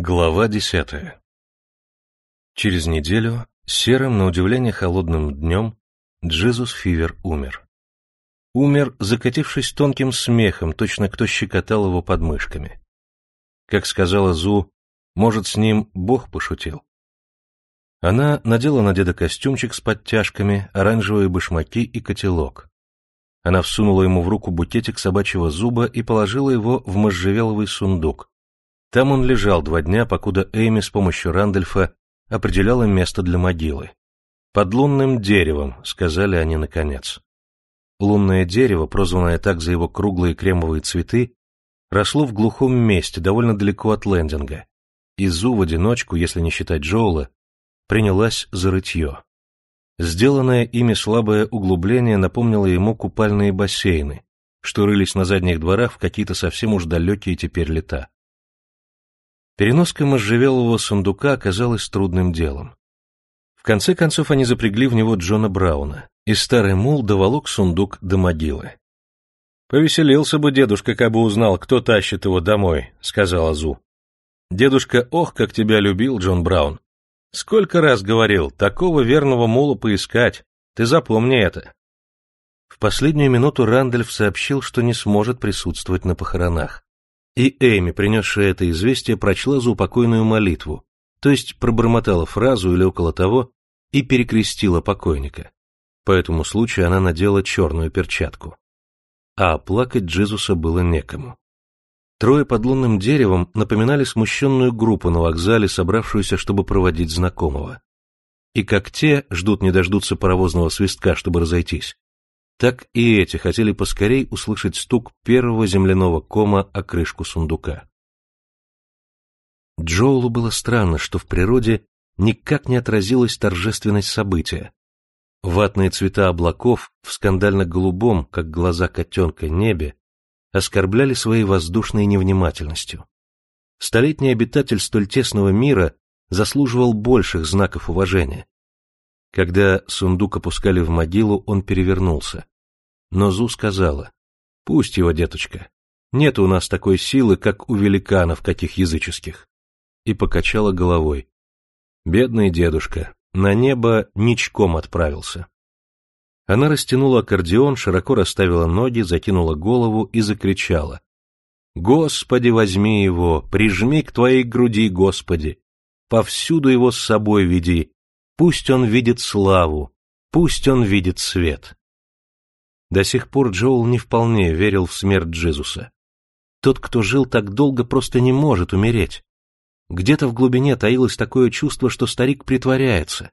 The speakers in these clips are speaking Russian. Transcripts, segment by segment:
Глава десятая Через неделю, серым, на удивление холодным днем, Джизус Фивер умер. Умер, закатившись тонким смехом, точно кто щекотал его подмышками. Как сказала Зу, может, с ним Бог пошутил. Она надела на деда костюмчик с подтяжками, оранжевые башмаки и котелок. Она всунула ему в руку букетик собачьего зуба и положила его в можжевеловый сундук. Там он лежал два дня, покуда Эйми с помощью Рандольфа определяла место для могилы. «Под лунным деревом», — сказали они наконец. Лунное дерево, прозванное так за его круглые кремовые цветы, росло в глухом месте, довольно далеко от лендинга. И Зу в одиночку, если не считать Джоула, принялась за рытье. Сделанное ими слабое углубление напомнило ему купальные бассейны, что рылись на задних дворах в какие-то совсем уж далекие теперь лета. Переноска можжевелового сундука оказалась трудным делом. В конце концов они запрягли в него Джона Брауна, и старый мул доволок сундук до могилы. «Повеселился бы дедушка, как бы узнал, кто тащит его домой», — сказала Зу. «Дедушка, ох, как тебя любил Джон Браун. Сколько раз говорил, такого верного мула поискать, ты запомни это. В последнюю минуту Рандольф сообщил, что не сможет присутствовать на похоронах. И Эми, принесшая это известие, прочла заупокойную молитву, то есть пробормотала фразу или около того и перекрестила покойника. По этому случаю она надела черную перчатку. А плакать Джизуса было некому. Трое под лунным деревом напоминали смущенную группу на вокзале, собравшуюся, чтобы проводить знакомого. И как те ждут не дождутся паровозного свистка, чтобы разойтись, так и эти хотели поскорей услышать стук первого земляного кома о крышку сундука. Джоулу было странно, что в природе никак не отразилась торжественность события. Ватные цвета облаков в скандально-голубом, как глаза котенка, небе оскорбляли своей воздушной невнимательностью. Столетний обитатель столь тесного мира заслуживал больших знаков уважения. Когда сундук опускали в могилу, он перевернулся. Но Зу сказала, «Пусть его, деточка, нет у нас такой силы, как у великанов каких языческих». И покачала головой. Бедный дедушка, на небо ничком отправился. Она растянула аккордеон, широко расставила ноги, закинула голову и закричала. «Господи, возьми его, прижми к твоей груди, Господи! Повсюду его с собой веди, пусть он видит славу, пусть он видит свет!» До сих пор Джоул не вполне верил в смерть Джезуса. Тот, кто жил так долго, просто не может умереть. Где-то в глубине таилось такое чувство, что старик притворяется,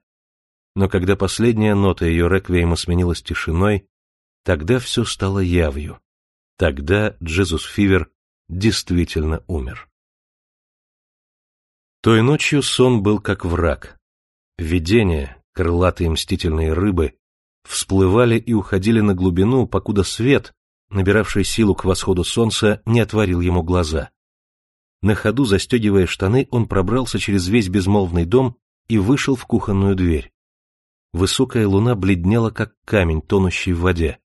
но когда последняя нота ее реквиема сменилась тишиной, тогда все стало явью. Тогда Джезус Фивер действительно умер. Той ночью сон был как враг. Видения, крылатые мстительные рыбы, всплывали и уходили на глубину, покуда свет, набиравший силу к восходу солнца, не отворил ему глаза. На ходу, застегивая штаны, он пробрался через весь безмолвный дом и вышел в кухонную дверь. Высокая луна бледнела, как камень, тонущий в воде.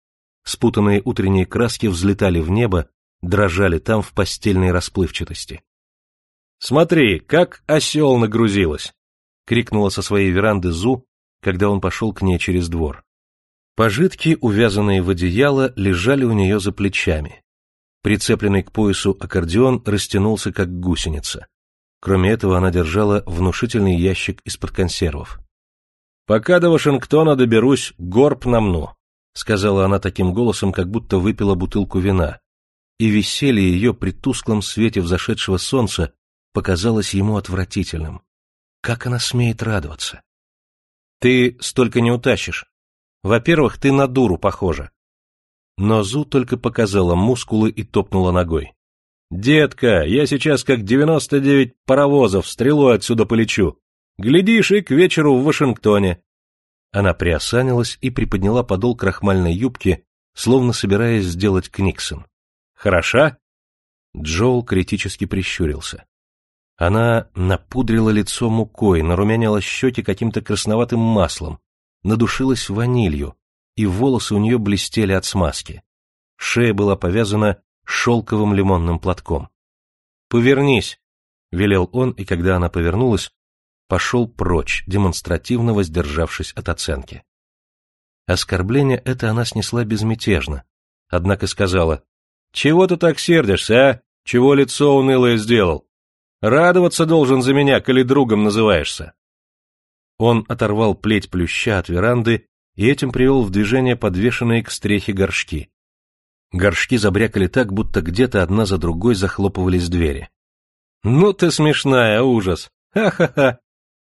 Спутанные утренние краски взлетали в небо, дрожали там в постельной расплывчатости. «Смотри, как осел нагрузилась!» — крикнула со своей веранды Зу, когда он пошел к ней через двор. Пожитки, увязанные в одеяло, лежали у нее за плечами. Прицепленный к поясу аккордеон растянулся, как гусеница. Кроме этого, она держала внушительный ящик из-под консервов. «Пока до Вашингтона доберусь, горб намну», — сказала она таким голосом, как будто выпила бутылку вина. И веселье ее при тусклом свете взошедшего солнца показалось ему отвратительным. Как она смеет радоваться? «Ты столько не утащишь. Во-первых, ты на дуру похожа». Но Зу только показала мускулы и топнула ногой. «Детка, я сейчас как девяносто девять паровозов стрелой отсюда полечу. Глядишь, и к вечеру в Вашингтоне. Она приосанилась и приподняла подол крахмальной юбки, словно собираясь сделать Книксон. Хороша? Джоул критически прищурился. Она напудрила лицо мукой, нарумянила щеки каким-то красноватым маслом, надушилась ванилью, и волосы у нее блестели от смазки. Шея была повязана шелковым лимонным платком. «Повернись!» — велел он, и когда она повернулась, пошел прочь, демонстративно воздержавшись от оценки. Оскорбление это она снесла безмятежно, однако сказала, «Чего ты так сердишься, а? Чего лицо унылое сделал? Радоваться должен за меня, коли другом называешься». Он оторвал плеть плюща от веранды и этим привел в движение подвешенные к стрехе горшки. Горшки забрякали так, будто где-то одна за другой захлопывались двери. «Ну ты смешная, ужас! Ха-ха-ха!»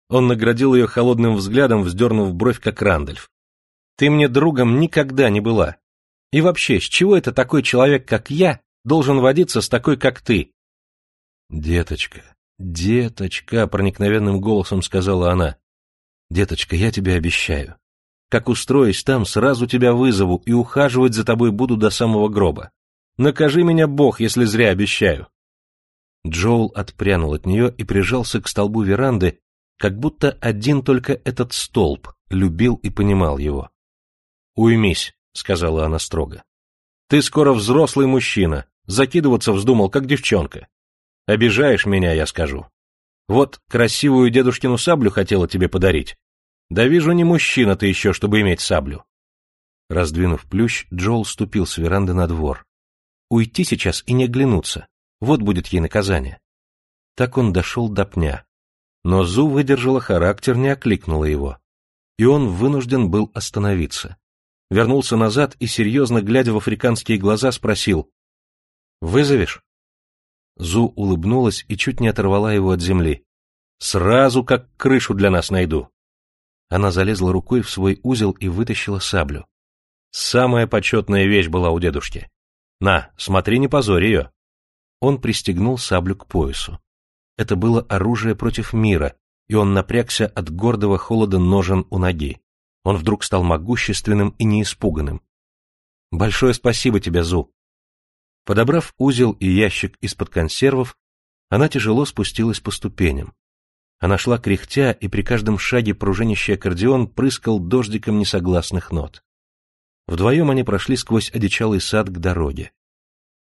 Он наградил ее холодным взглядом, вздернув бровь, как Рандольф. «Ты мне другом никогда не была. И вообще, с чего это такой человек, как я, должен водиться с такой, как ты?» «Деточка, деточка!» — проникновенным голосом сказала она. «Деточка, я тебе обещаю. Как устроюсь там, сразу тебя вызову и ухаживать за тобой буду до самого гроба. Накажи меня Бог, если зря обещаю. Джоул отпрянул от нее и прижался к столбу веранды, как будто один только этот столб любил и понимал его. «Уймись», — сказала она строго. «Ты скоро взрослый мужчина, закидываться вздумал, как девчонка. Обижаешь меня, я скажу. Вот красивую дедушкину саблю хотела тебе подарить, да вижу, не мужчина ты еще, чтобы иметь саблю. Раздвинув плющ, Джоул ступил с веранды на двор. Уйти сейчас и не оглянуться. Вот будет ей наказание. Так он дошел до пня. Но Зу выдержала характер, не окликнула его. И он вынужден был остановиться. Вернулся назад и, серьезно глядя в африканские глаза, спросил. «Вызовешь?» Зу улыбнулась и чуть не оторвала его от земли. «Сразу как крышу для нас найду». Она залезла рукой в свой узел и вытащила саблю. Самая почетная вещь была у дедушки. На, смотри, не позорь ее. Он пристегнул саблю к поясу. Это было оружие против мира, и он напрягся от гордого холода ножен у ноги. Он вдруг стал могущественным и неиспуганным. «Большое спасибо тебе, Зу!» Подобрав узел и ящик из-под консервов, она тяжело спустилась по ступеням. Она шла кряхтя, и при каждом шаге пружинищий аккордеон прыскал дождиком несогласных нот. Вдвоем они прошли сквозь одичалый сад к дороге.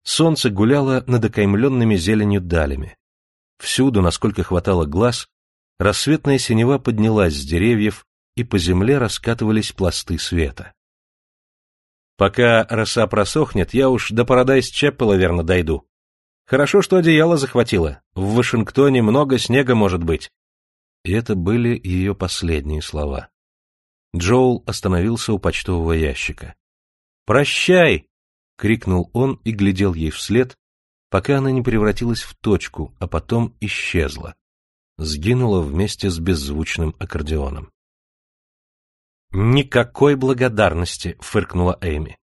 Солнце гуляло над окаймленными зеленью далями. Всюду, насколько хватало глаз, рассветная синева поднялась с деревьев, и по земле раскатывались пласты света. Пока роса просохнет, я уж до Парадайз Чеппела верно дойду. Хорошо, что одеяло захватило. В Вашингтоне много снега может быть. И это были ее последние слова. Джоул остановился у почтового ящика. «Прощай!» — крикнул он и глядел ей вслед, пока она не превратилась в точку, а потом исчезла. Сгинула вместе с беззвучным аккордеоном. «Никакой благодарности!» — фыркнула Эми.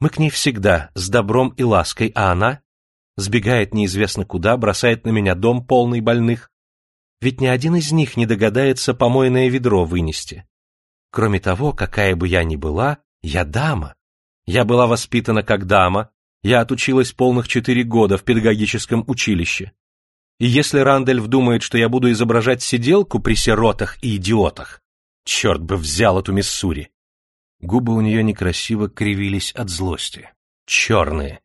«Мы к ней всегда, с добром и лаской, а она сбегает неизвестно куда, бросает на меня дом полный больных, ведь ни один из них не догадается помойное ведро вынести. Кроме того, какая бы я ни была, я дама. Я была воспитана как дама, я отучилась полных четыре года в педагогическом училище. И если Рандельф думает, что я буду изображать сиделку при сиротах и идиотах, черт бы взял эту Миссури. Губы у нее некрасиво кривились от злости. Черные.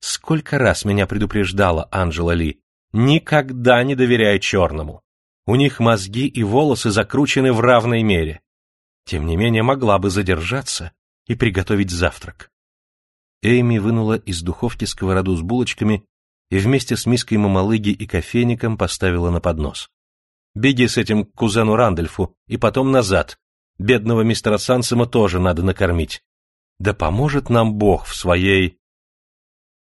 Сколько раз меня предупреждала Анжела Ли, никогда не доверяй черному. У них мозги и волосы закручены в равной мере. Тем не менее, могла бы задержаться и приготовить завтрак. Эйми вынула из духовки сковороду с булочками и вместе с миской мамалыги и кофейником поставила на поднос. «Беги с этим к кузену Рандольфу и потом назад. Бедного мистера Сансема тоже надо накормить. Да поможет нам Бог в своей...»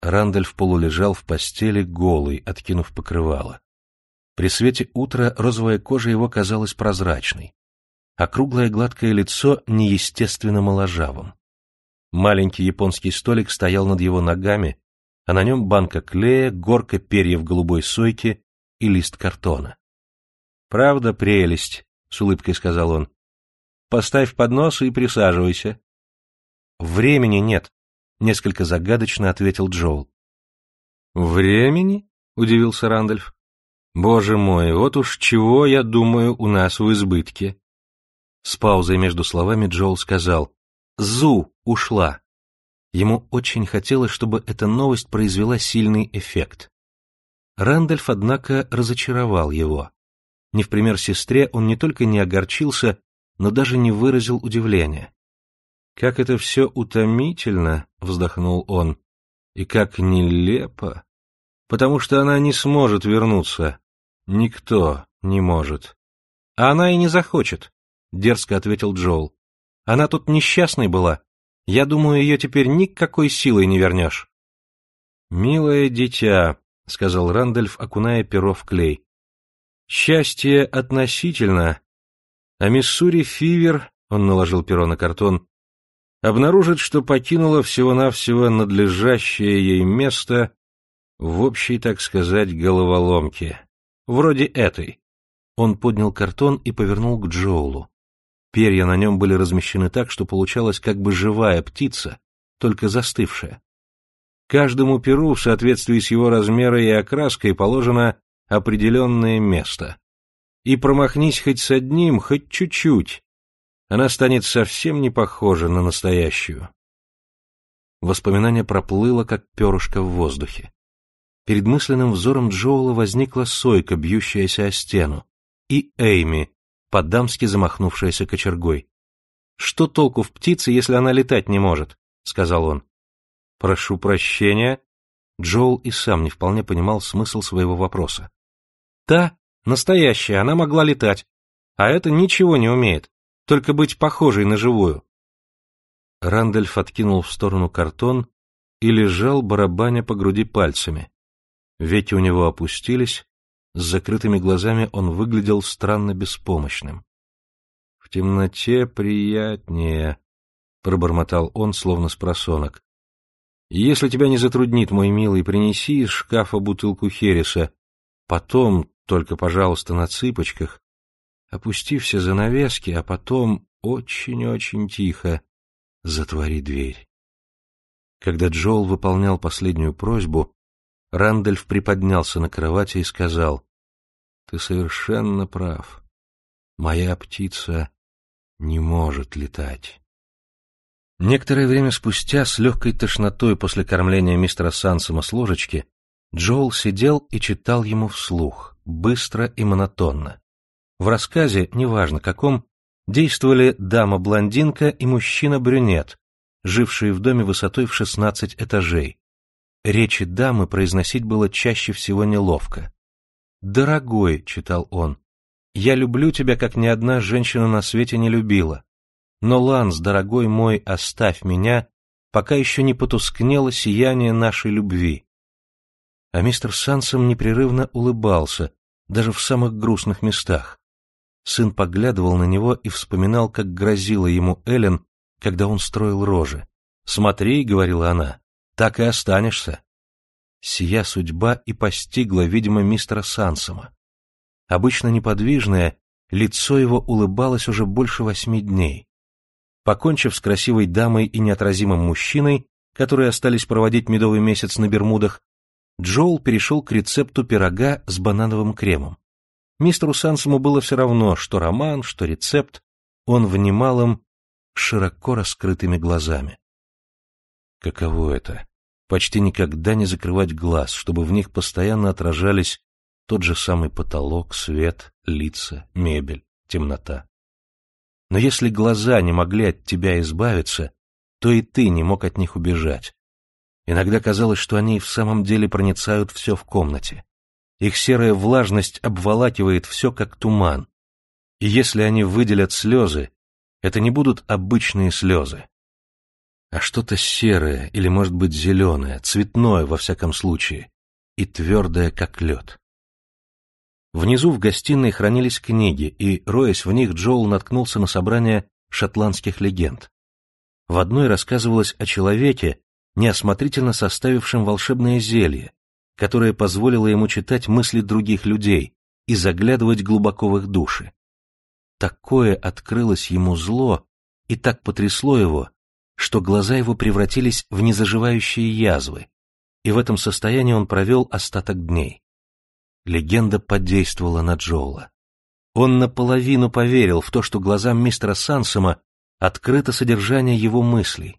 Рандольф полулежал в постели голый, откинув покрывало. При свете утра розовая кожа его казалась прозрачной, а круглое гладкое лицо неестественно моложавым. Маленький японский столик стоял над его ногами, а на нем банка клея, горка перьев голубой сойки и лист картона. «Правда, прелесть», — с улыбкой сказал он. «Поставь поднос и присаживайся». «Времени нет», — несколько загадочно ответил Джоул. «Времени?» — удивился Рандольф. Боже мой, вот уж чего, я думаю, у нас в избытке. С паузой между словами Джоул сказал «Зу ушла». Ему очень хотелось, чтобы эта новость произвела сильный эффект. Рэндальф, однако, разочаровал его. Не в пример сестре он не только не огорчился, но даже не выразил удивления. «Как это все утомительно!» — вздохнул он. «И как нелепо! Потому что она не сможет вернуться. Никто не может». «А она и не захочет», — дерзко ответил Джоул. «Она тут несчастной была. Я думаю, ее теперь никакой силой не вернешь». «Милое дитя», — сказал Рандольф, окуная перо в клей. «Счастье относительно, а Миссури Фивер, — он наложил перо на картон, — обнаружит, что покинула всего-навсего надлежащее ей место в общей, так сказать, головоломке, вроде этой». Он поднял картон и повернул к Джоулу. Перья на нем были размещены так, что получалась как бы живая птица, только застывшая. Каждому перу в соответствии с его размером и окраской положено определенное место. И промахнись хоть с одним, хоть чуть-чуть, она станет совсем не похожа на настоящую. Воспоминание проплыло, как перышко в воздухе. Перед мысленным взором Джоула возникла сойка, бьющаяся о стену, и Эйми, по-дамски замахнувшаяся кочергой. «Что толку в птице, если она летать не может?» — сказал он. «Прошу прощения». Джоул и сам не вполне понимал смысл своего вопроса. «Та, настоящая, она могла летать, а это ничего не умеет, только быть похожей на живую». Рандольф откинул в сторону картон и лежал, барабаня по груди пальцами. Веки у него опустились, с закрытыми глазами он выглядел странно беспомощным. — В темноте приятнее, — пробормотал он, словно с просонок. Если тебя не затруднит, мой милый, принеси из шкафа бутылку хереса. Потом, только, пожалуйста, на цыпочках, опусти все занавески, а потом очень-очень тихо затвори дверь. Когда Джоул выполнял последнюю просьбу, Рандольф приподнялся на кровати и сказал, «Ты совершенно прав. Моя птица не может летать». Некоторое время спустя, с легкой тошнотой после кормления мистера Сансома с ложечки, Джоул сидел и читал ему вслух, быстро и монотонно. В рассказе, неважно каком, действовали дама-блондинка и мужчина-брюнет, жившие в доме высотой в шестнадцать этажей. Речи дамы произносить было чаще всего неловко. «Дорогой», — читал он, — «я люблю тебя, как ни одна женщина на свете не любила. Но, Ланс, дорогой мой, оставь меня, пока еще не потускнело сияние нашей любви. А мистер Сансом непрерывно улыбался, даже в самых грустных местах. Сын поглядывал на него и вспоминал, как грозила ему Эллен, когда он строил рожи. «Смотри», — говорила она, — «так и останешься». Сия судьба и постигла, видимо, мистера Сансома. Обычно неподвижное, лицо его улыбалось уже больше восьми дней. Покончив с красивой дамой и неотразимым мужчиной, которые остались проводить медовый месяц на Бермудах, Джоул перешел к рецепту пирога с банановым кремом. Мистеру Сансому было все равно, что роман, что рецепт, он внимал им широко раскрытыми глазами. Каково это? Почти никогда не закрывать глаз, чтобы в них постоянно отражались тот же самый потолок, свет, лица, мебель, темнота. Но если глаза не могли от тебя избавиться, то и ты не мог от них убежать. Иногда казалось, что они в самом деле проницают все в комнате. Их серая влажность обволакивает все, как туман. И если они выделят слезы, это не будут обычные слезы, а что-то серое или, может быть, зеленое, цветное, во всяком случае, и твердое, как лед. Внизу в гостиной хранились книги, и, роясь в них, Джоул наткнулся на собрание шотландских легенд. В одной рассказывалось о человеке, неосмотрительно составившем волшебное зелье, которое позволило ему читать мысли других людей и заглядывать глубоко в их души. Такое открылось ему зло и так потрясло его, что глаза его превратились в незаживающие язвы, и в этом состоянии он провел остаток дней. Легенда подействовала на Джоула. Он наполовину поверил в то, что глазам мистера Сансома открыто содержание его мыслей,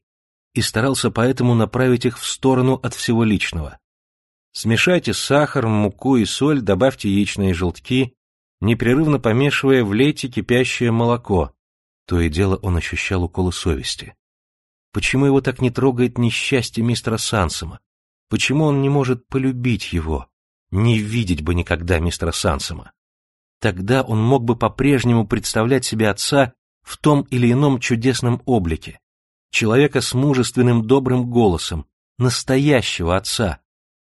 и старался поэтому направить их в сторону от всего личного. Смешайте сахар, муку и соль, добавьте яичные желтки, непрерывно помешивая, влейте кипящее молоко. То и дело он ощущал уколы совести. Почему его так не трогает несчастье мистера Сансома? Почему он не может полюбить его? Не видеть бы никогда мистера Сансома. Тогда он мог бы по-прежнему представлять себе отца в том или ином чудесном облике. Человека с мужественным добрым голосом, настоящего отца.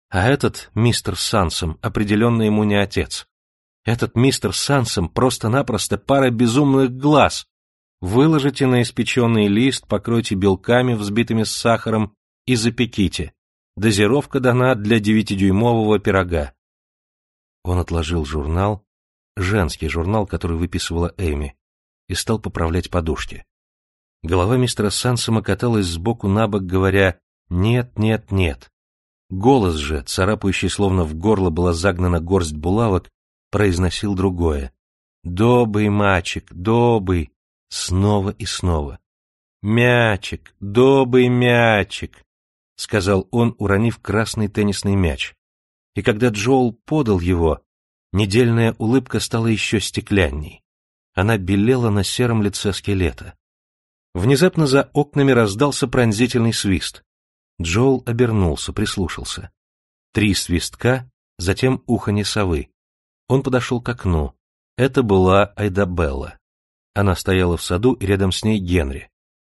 А этот мистер Сансом определенно ему не отец. Этот мистер Сансом просто-напросто пара безумных глаз. Выложите на испеченный лист, покройте белками, взбитыми с сахаром, и запеките. Дозировка дана для девятидюймового пирога. Он отложил журнал, женский журнал, который выписывала Эми, и стал поправлять подушки. Голова мистера Сансома каталась сбоку на бок, говоря «нет, нет, нет». Голос же, царапающий словно в горло была загнана горсть булавок, произносил другое. «Добый мальчик, добый!» Снова и снова. «Мячик, добый мячик!» — сказал он, уронив красный теннисный мяч. И когда Джоул подал его, недельная улыбка стала еще стеклянней. Она белела на сером лице скелета. Внезапно за окнами раздался пронзительный свист. Джоул обернулся, прислушался. Три свистка, затем уханье совы. Он подошел к окну. Это была Айдабелла. Она стояла в саду, и рядом с ней Генри.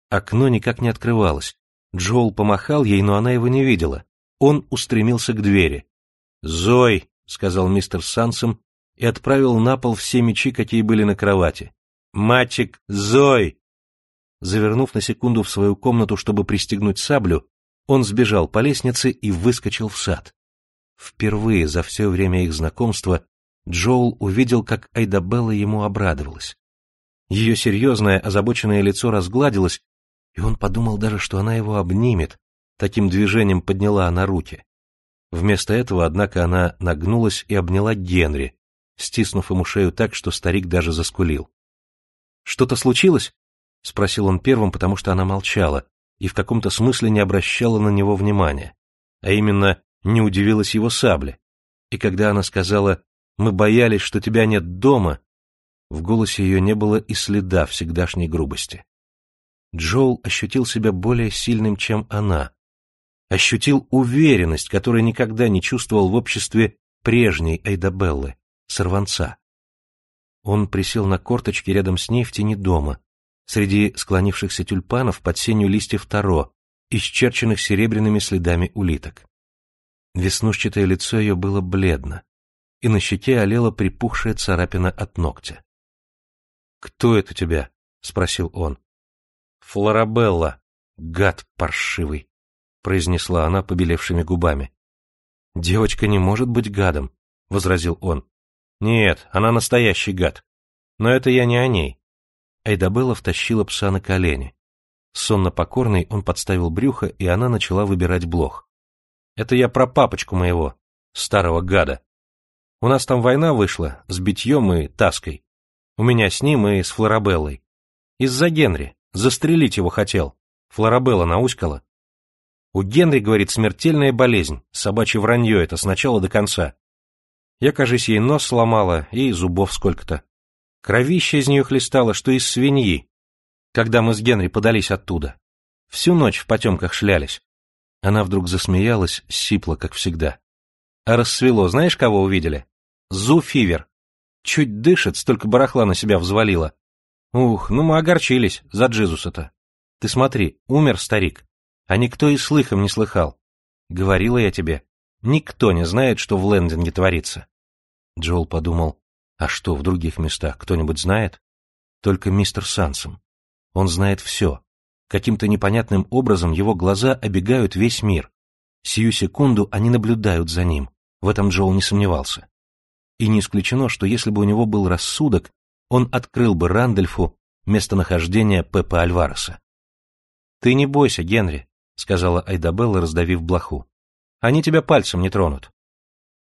Окно никак не открывалось. Джоул помахал ей, но она его не видела. Он устремился к двери. «Зой!» — сказал мистер Сансом и отправил на пол все мечи, какие были на кровати. «Мальчик, Зой!» Завернув на секунду в свою комнату, чтобы пристегнуть саблю, он сбежал по лестнице и выскочил в сад. Впервые за все время их знакомства Джоул увидел, как Айдабелла ему обрадовалась. Ее серьезное, озабоченное лицо разгладилось, и он подумал даже, что она его обнимет, таким движением подняла она руки. Вместо этого, однако, она нагнулась и обняла Генри, стиснув ему шею так, что старик даже заскулил. «Что-то случилось?» — спросил он первым, потому что она молчала и в каком-то смысле не обращала на него внимания, а именно не удивилась его сабле. И когда она сказала «Мы боялись, что тебя нет дома», в голосе ее не было и следа всегдашней грубости. Джоул ощутил себя более сильным, чем она. Ощутил уверенность, которую никогда не чувствовал в обществе прежней Эйдабеллы, сорванца. Он присел на корточки рядом с ней в тени дома, среди склонившихся тюльпанов под сенью листьев таро, исчерченных серебряными следами улиток. Веснушчатое лицо ее было бледно, и на щеке олела припухшая царапина от ногтя. «Кто это тебя?» — спросил он. «Флорабелла, гад паршивый», — произнесла она побелевшими губами. «Девочка не может быть гадом», — возразил он. «Нет, она настоящий гад. Но это я не о ней». Айдабелла втащила пса на колени. Сонно покорный он подставил брюхо, и она начала выбирать блох. «Это я про папочку моего, старого гада. У нас там война вышла с битьем и таской. У меня с ним и с Флорабеллой. Из-за Генри. Застрелить его хотел. Флорабелла науськала. У Генри, говорит, смертельная болезнь, собачье вранье это с начала до конца. Я, кажись, ей нос сломала и зубов сколько-то. Кровище из нее хлестало, что из свиньи, когда мы с Генри подались оттуда. Всю ночь в потемках шлялись. Она вдруг засмеялась, сипла, как всегда. А рассвело, знаешь, кого увидели? Зу Фивер. Чуть дышит, столько барахла на себя взвалила. Ух, ну мы огорчились за Джизуса-то. Ты смотри, умер старик, а никто и слыхом не слыхал. Говорила я тебе, никто не знает, что в лендинге творится. Джоул подумал, а что, в других местах кто-нибудь знает? Только мистер Сансом. Он знает все. Каким-то непонятным образом его глаза обегают весь мир. Сию секунду они наблюдают за ним. В этом Джоул не сомневался и не исключено, что если бы у него был рассудок, он открыл бы Рандольфу местонахождение Пепа Альвареса. «Ты не бойся, Генри», — сказала Айдабелла, раздавив блоху. «Они тебя пальцем не тронут».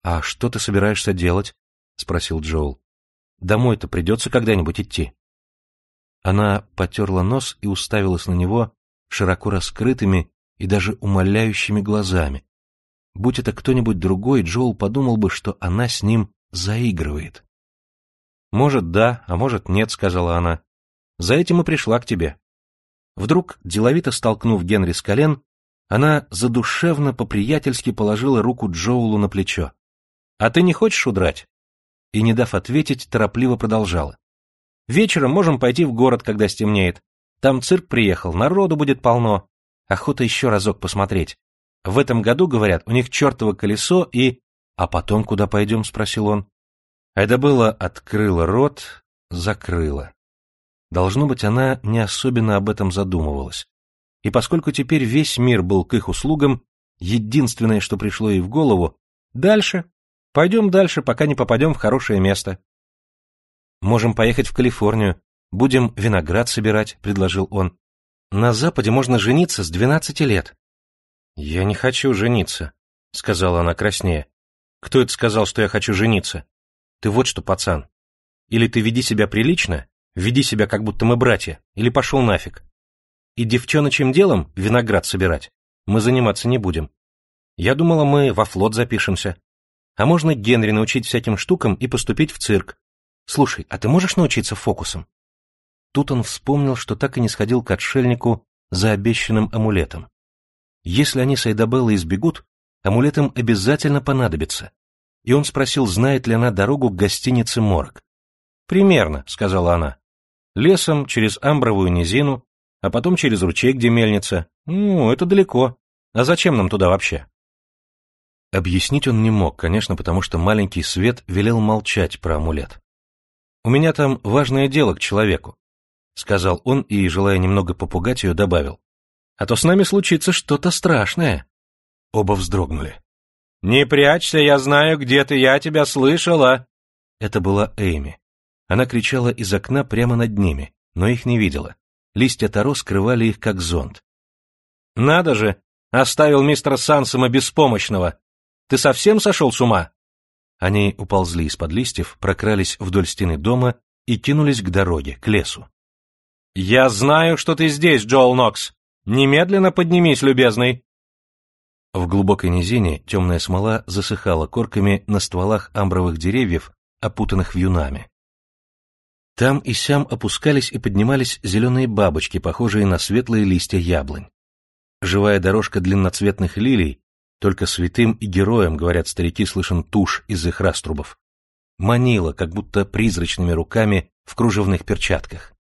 «А что ты собираешься делать?» — спросил Джоул. «Домой-то придется когда-нибудь идти». Она потерла нос и уставилась на него широко раскрытыми и даже умоляющими глазами. Будь это кто-нибудь другой, Джоул подумал бы, что она с ним заигрывает. «Может, да, а может, нет», — сказала она. «За этим и пришла к тебе». Вдруг, деловито столкнув Генри с колен, она задушевно по-приятельски положила руку Джоулу на плечо. «А ты не хочешь удрать?» И, не дав ответить, торопливо продолжала. «Вечером можем пойти в город, когда стемнеет. Там цирк приехал, народу будет полно. Охота еще разок посмотреть. В этом году, говорят, у них чертово колесо и... А потом куда пойдем? — спросил он. Айдабелла открыла рот, закрыла. Должно быть, она не особенно об этом задумывалась. И поскольку теперь весь мир был к их услугам, единственное, что пришло ей в голову — дальше. Пойдем дальше, пока не попадем в хорошее место. Можем поехать в Калифорнию, будем виноград собирать, — предложил он. На Западе можно жениться с двенадцати лет. Я не хочу жениться, — сказала она краснее. Кто это сказал, что я хочу жениться? Ты вот что, пацан. Или ты веди себя прилично, веди себя, как будто мы братья, или пошел нафиг. И девчоночьим делом виноград собирать мы заниматься не будем. Я думала, мы во флот запишемся. А можно Генри научить всяким штукам и поступить в цирк. Слушай, а ты можешь научиться фокусам? Тут он вспомнил, что так и не сходил к отшельнику за обещанным амулетом. Если они с Айдабеллой избегут, амулет им обязательно понадобится. И он спросил, знает ли она дорогу к гостинице Морг. «Примерно», — сказала она. «Лесом, через Амбровую низину, а потом через ручей, где мельница. Ну, это далеко. А зачем нам туда вообще?» Объяснить он не мог, конечно, потому что маленький Свет велел молчать про амулет. «У меня там важное дело к человеку сказал он и, желая немного попугать ее, добавил. А то с нами случится что-то страшное. Оба вздрогнули. «Не прячься, я знаю, где ты, я тебя слышала!» Это была Эйми. Она кричала из окна прямо над ними, но их не видела. Листья таро скрывали их как зонт. «Надо же! Оставил мистера Сансома беспомощного! Ты совсем сошел с ума?» Они уползли из-под листьев, прокрались вдоль стены дома и кинулись к дороге, к лесу. «Я знаю, что ты здесь, Джоэл Нокс! Немедленно поднимись, любезный!» В глубокой низине темная смола засыхала корками на стволах амбровых деревьев, опутанных вьюнами. Там и сям опускались и поднимались зеленые бабочки, похожие на светлые листья яблонь. Живая дорожка длинноцветных лилий, только святым и героям, говорят старики, слышен тушь из их раструбов, манила, как будто призрачными руками в кружевных перчатках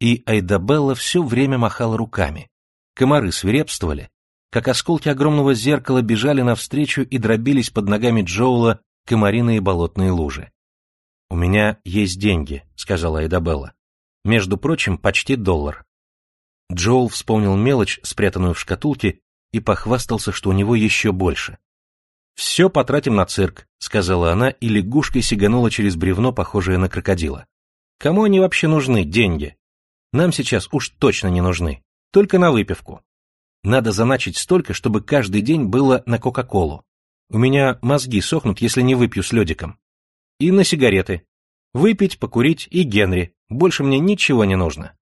и Айдабелла все время махала руками. Комары свирепствовали, как осколки огромного зеркала бежали навстречу и дробились под ногами Джоула комариные болотные лужи. «У меня есть деньги», — сказала Айдабелла. «Между прочим, почти доллар». Джоул вспомнил мелочь, спрятанную в шкатулке, и похвастался, что у него еще больше. «Все потратим на цирк», — сказала она, и лягушкой сиганула через бревно, похожее на крокодила. «Кому они вообще нужны, деньги? нам сейчас уж точно не нужны, только на выпивку. Надо заначить столько, чтобы каждый день было на Кока-Колу. У меня мозги сохнут, если не выпью с ледиком. И на сигареты. Выпить, покурить и Генри. Больше мне ничего не нужно.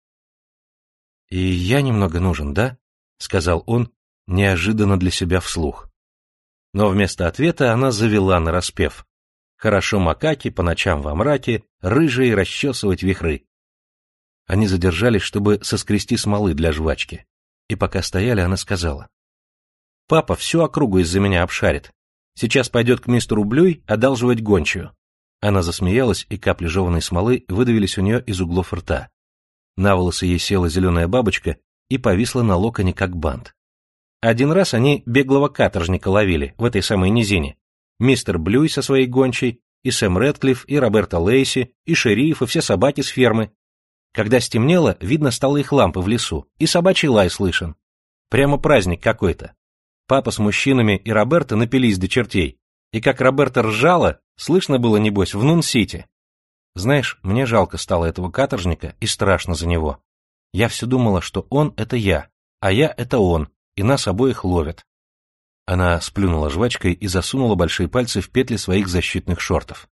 И я немного нужен, да? Сказал он, неожиданно для себя вслух. Но вместо ответа она завела на распев. Хорошо макаки по ночам во мраке, рыжие расчесывать вихры. Они задержались, чтобы соскрести смолы для жвачки. И пока стояли, она сказала. «Папа всю округу из-за меня обшарит. Сейчас пойдет к мистеру Блюй одалживать гончую». Она засмеялась, и капли жеванной смолы выдавились у нее из углов рта. На волосы ей села зеленая бабочка и повисла на локоне, как бант. Один раз они беглого каторжника ловили в этой самой низине. Мистер Блюй со своей гончей, и Сэм Рэдклифф, и Роберта Лейси, и шериф, и все собаки с фермы, когда стемнело, видно стало их лампы в лесу, и собачий лай слышен. Прямо праздник какой-то. Папа с мужчинами и Роберта напились до чертей, и как Роберта ржала, слышно было, небось, в Нун-Сити. Знаешь, мне жалко стало этого каторжника и страшно за него. Я все думала, что он — это я, а я — это он, и нас обоих ловят. Она сплюнула жвачкой и засунула большие пальцы в петли своих защитных шортов.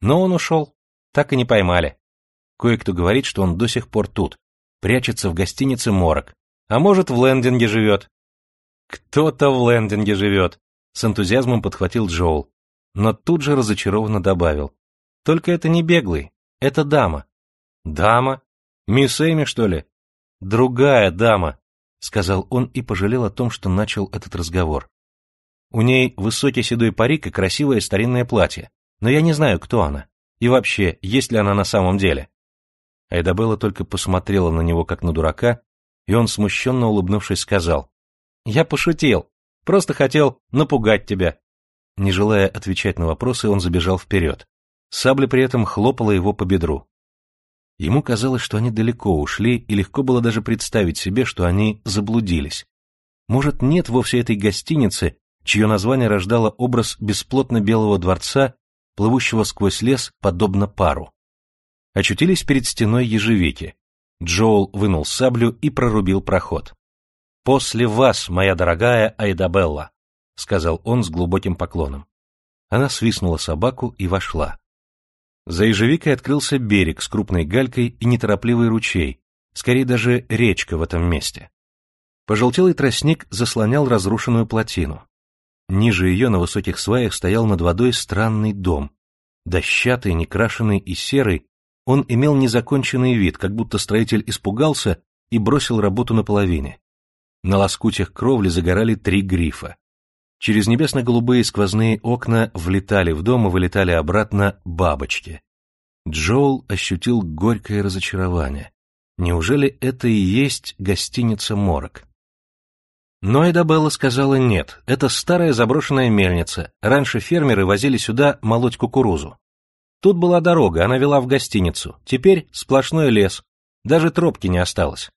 Но он ушел. Так и не поймали. Кое-кто говорит, что он до сих пор тут, прячется в гостинице Морок, а может, в лендинге живет. Кто-то в лендинге живет, С энтузиазмом подхватил Джоул, но тут же разочарованно добавил. Только это не беглый, это дама. Дама? Мисс Эми, что ли? Другая дама, сказал он и пожалел о том, что начал этот разговор. У ней высокий седой парик и красивое старинное платье, но я не знаю, кто она. И вообще, есть ли она на самом деле? Айдабелла только посмотрела на него, как на дурака, и он, смущенно улыбнувшись, сказал. «Я пошутил. Просто хотел напугать тебя». Не желая отвечать на вопросы, он забежал вперед. Сабля при этом хлопала его по бедру. Ему казалось, что они далеко ушли, и легко было даже представить себе, что они заблудились. Может, нет вовсе этой гостиницы, чье название рождало образ бесплотно белого дворца, плывущего сквозь лес, подобно пару. Очутились перед стеной ежевики. Джоул вынул саблю и прорубил проход. «После вас, моя дорогая Айдабелла», — сказал он с глубоким поклоном. Она свистнула собаку и вошла. За ежевикой открылся берег с крупной галькой и неторопливый ручей, скорее даже речка в этом месте. Пожелтелый тростник заслонял разрушенную плотину. Ниже ее на высоких сваях стоял над водой странный дом. Дощатый, некрашенный и серый, он имел незаконченный вид, как будто строитель испугался и бросил работу наполовине. На лоскутях кровли загорали три грифа. Через небесно-голубые сквозные окна влетали в дом и вылетали обратно бабочки. Джоул ощутил горькое разочарование. Неужели это и есть гостиница Морок? Но Эдабелла сказала нет, это старая заброшенная мельница, раньше фермеры возили сюда молоть кукурузу. Тут была дорога, она вела в гостиницу, теперь сплошной лес, даже тропки не осталось.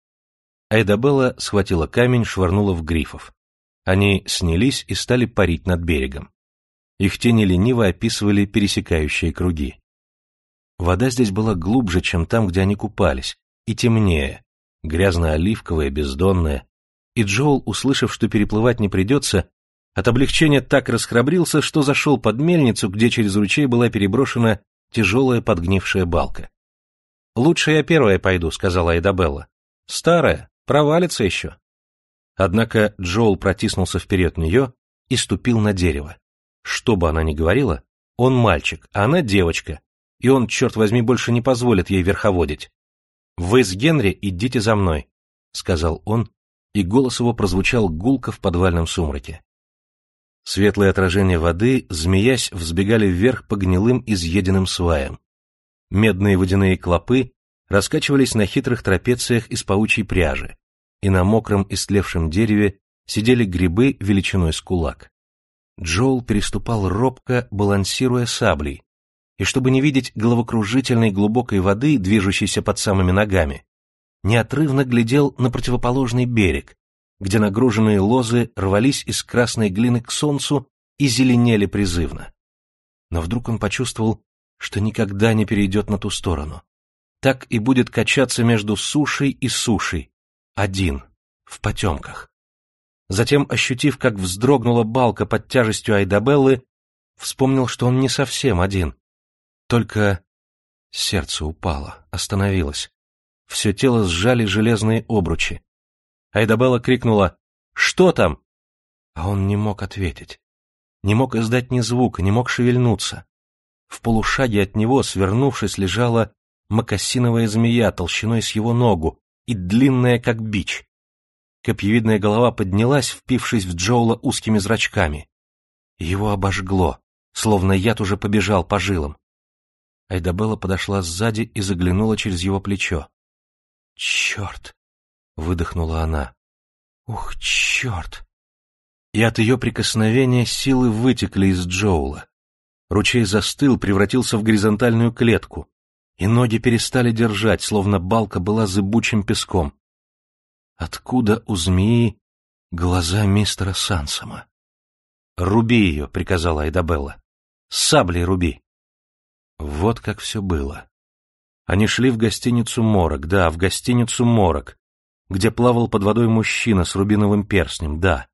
Айдабелла схватила камень, швырнула в грифов. Они снялись и стали парить над берегом. Их тени лениво описывали пересекающие круги. Вода здесь была глубже, чем там, где они купались, и темнее, грязно-оливковая, бездонная, и Джоул, услышав, что переплывать не придется, от облегчения так расхрабрился, что зашел под мельницу, где через ручей была переброшена тяжелая подгнившая балка. «Лучше я первая пойду», — сказала Айдабелла. «Старая, провалится еще». Однако Джоул протиснулся вперед нее и ступил на дерево. Что бы она ни говорила, он мальчик, а она девочка, и он, черт возьми, больше не позволит ей верховодить. «Вы с Генри идите за мной», — сказал он, и голос его прозвучал гулко в подвальном сумраке. Светлые отражения воды, змеясь, взбегали вверх по гнилым изъеденным сваям. Медные водяные клопы раскачивались на хитрых трапециях из паучьей пряжи, и на мокром истлевшем дереве сидели грибы величиной с кулак. Джоул переступал робко, балансируя саблей, и чтобы не видеть головокружительной глубокой воды, движущейся под самыми ногами, неотрывно глядел на противоположный берег, где нагруженные лозы рвались из красной глины к солнцу и зеленели призывно. Но вдруг он почувствовал, что никогда не перейдет на ту сторону. Так и будет качаться между сушей и сушей, один, в потемках. Затем, ощутив, как вздрогнула балка под тяжестью Айдабеллы, вспомнил, что он не совсем один. Только сердце упало, остановилось. Все тело сжали железные обручи. Айдабелла крикнула «Что там?», а он не мог ответить. Не мог издать ни звука, не мог шевельнуться. В полушаге от него, свернувшись, лежала мокасиновая змея толщиной с его ногу, и длинная, как бич. Копьевидная голова поднялась, впившись в Джоула узкими зрачками. Его обожгло, словно яд уже побежал по жилам. Айдабелла подошла сзади и заглянула через его плечо. «Черт!» — выдохнула она. «Ух, черт!» И от ее прикосновения силы вытекли из Джоула. Ручей застыл, превратился в горизонтальную клетку и ноги перестали держать, словно балка была зыбучим песком. Откуда у змеи глаза мистера Сансома? «Руби ее», — приказала Айдабелла. «С саблей руби». Вот как все было. Они шли в гостиницу «Морок», да, в гостиницу «Морок», где плавал под водой мужчина с рубиновым перстнем, да.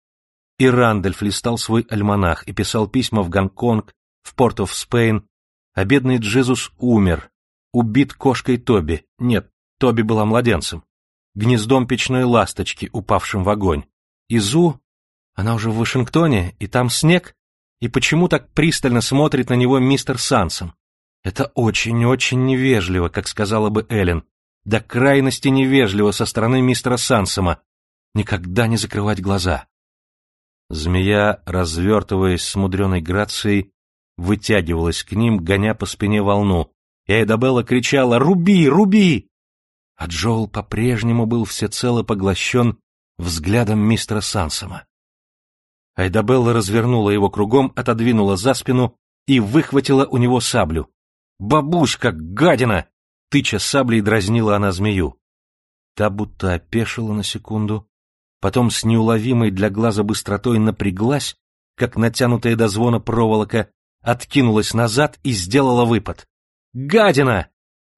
И Рандольф листал свой альманах и писал письма в Гонконг, в Порт оф Спейн, а бедный Джезус умер, убит кошкой Тоби, нет, Тоби была младенцем, гнездом печной ласточки, упавшим в огонь. Изу, Она уже в Вашингтоне, и там снег? И почему так пристально смотрит на него мистер Сансом? Это очень-очень невежливо, как сказала бы Эллен. До крайности невежливо со стороны мистера Сансома. Никогда не закрывать глаза. Змея, развертываясь с мудреной грацией, вытягивалась к ним, гоня по спине волну, и кричала «Руби! Руби!» А Джоул по-прежнему был всецело поглощен взглядом мистера Сансома. Айдабелла развернула его кругом, отодвинула за спину и выхватила у него саблю. «Бабушка, гадина!» Тыча саблей дразнила она змею. Та будто опешила на секунду, потом с неуловимой для глаза быстротой напряглась, как натянутая до звона проволока, откинулась назад и сделала выпад. «Гадина!»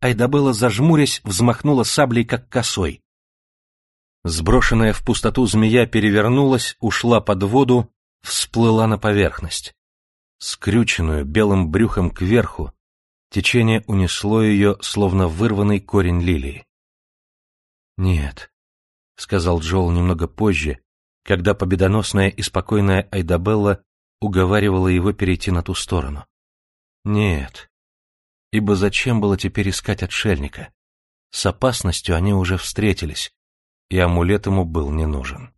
Айдабелла, зажмурясь, взмахнула саблей, как косой. Сброшенная в пустоту змея перевернулась, ушла под воду, всплыла на поверхность. Скрюченную белым брюхом кверху, течение унесло ее, словно вырванный корень лилии. «Нет», — сказал Джоул немного позже, когда победоносная и спокойная Айдабелла уговаривала его перейти на ту сторону. «Нет, ибо зачем было теперь искать отшельника? С опасностью они уже встретились, и амулет ему был не нужен.